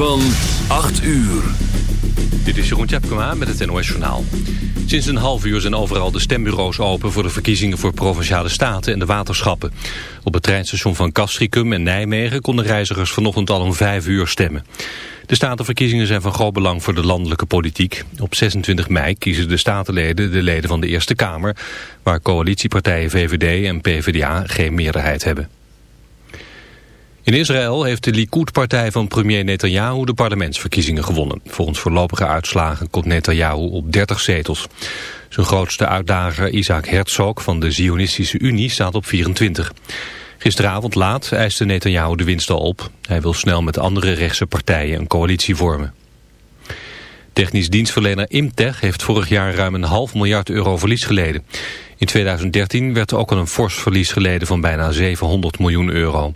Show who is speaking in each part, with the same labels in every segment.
Speaker 1: Van 8 uur.
Speaker 2: Dit is Jeroen Tjepkema met het NOS Journaal. Sinds een half uur zijn overal de stembureaus open... voor de verkiezingen voor Provinciale Staten en de waterschappen. Op het treinstation van Castricum en Nijmegen... konden reizigers vanochtend al om vijf uur stemmen. De statenverkiezingen zijn van groot belang voor de landelijke politiek. Op 26 mei kiezen de statenleden de leden van de Eerste Kamer... waar coalitiepartijen VVD en PvdA geen meerderheid hebben. In Israël heeft de Likud-partij van premier Netanyahu de parlementsverkiezingen gewonnen. Volgens voorlopige uitslagen komt Netanyahu op 30 zetels. Zijn grootste uitdager Isaac Herzog van de Zionistische Unie staat op 24. Gisteravond laat eiste Netanyahu de winst al op. Hij wil snel met andere rechtse partijen een coalitie vormen. Technisch dienstverlener Imtech heeft vorig jaar ruim een half miljard euro verlies geleden. In 2013 werd er ook al een fors verlies geleden van bijna 700 miljoen euro.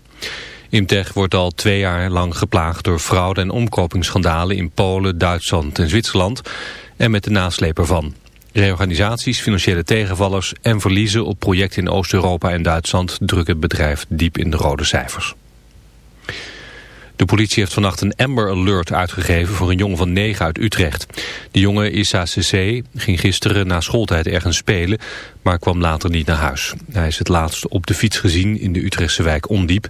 Speaker 2: Imtech wordt al twee jaar lang geplaagd door fraude- en omkopingsschandalen in Polen, Duitsland en Zwitserland en met de nasleep ervan. Reorganisaties, financiële tegenvallers en verliezen op projecten in Oost-Europa en Duitsland drukken het bedrijf diep in de rode cijfers. De politie heeft vannacht een Amber Alert uitgegeven voor een jongen van 9 uit Utrecht. De jongen Issa CC ging gisteren na schooltijd ergens spelen, maar kwam later niet naar huis. Hij is het laatst op de fiets gezien in de Utrechtse wijk Ondiep.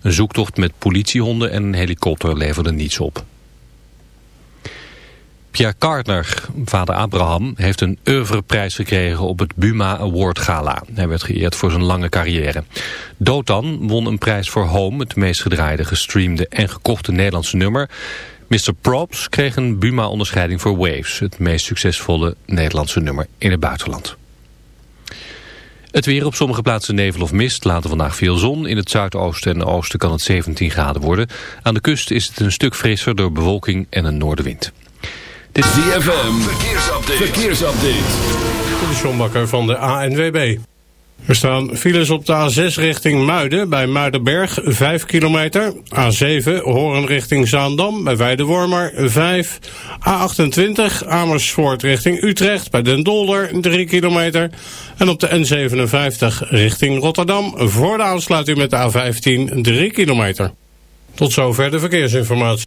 Speaker 2: Een zoektocht met politiehonden en een helikopter leverde niets op. Pierre Kartner, vader Abraham, heeft een oeuvreprijs gekregen op het Buma Award Gala. Hij werd geëerd voor zijn lange carrière. Dotan won een prijs voor Home, het meest gedraaide, gestreamde en gekochte Nederlandse nummer. Mr. Props kreeg een Buma-onderscheiding voor Waves, het meest succesvolle Nederlandse nummer in het buitenland. Het weer op sommige plaatsen nevel of mist, later vandaag veel zon. In het zuidoosten en oosten kan het 17 graden worden. Aan de kust is het een stuk frisser door bewolking en een noordenwind.
Speaker 1: Dit is DFM. Verkeersupdate. Verkeersupdate.
Speaker 3: De Sjombakker van de ANWB. Er staan files op de A6 richting Muiden bij Muidenberg 5 kilometer. A7 Horen richting Zaandam bij Weidewormer 5. A28 Amersfoort richting Utrecht bij Den Dolder 3 kilometer. En op de N57 richting Rotterdam voor de aansluiting met de A15 3 kilometer. Tot zover de verkeersinformatie.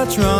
Speaker 4: what's wrong.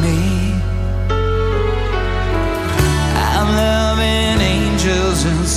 Speaker 5: me.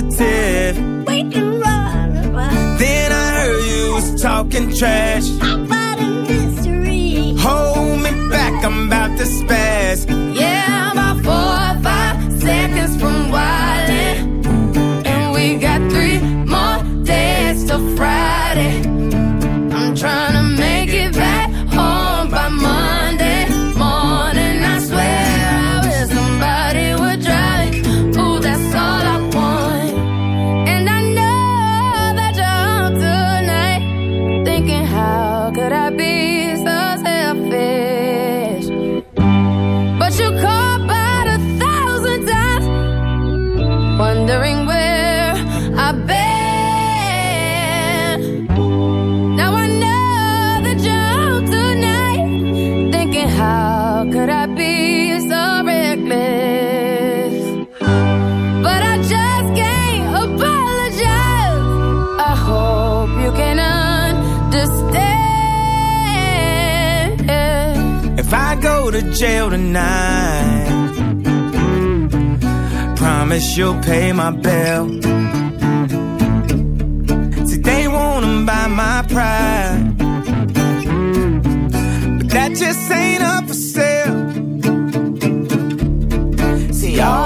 Speaker 6: positive. We
Speaker 5: can run. Then I heard you was talking trash.
Speaker 7: promise you'll pay my bill. See, they wanna buy my pride, but that just ain't up for sale. See, all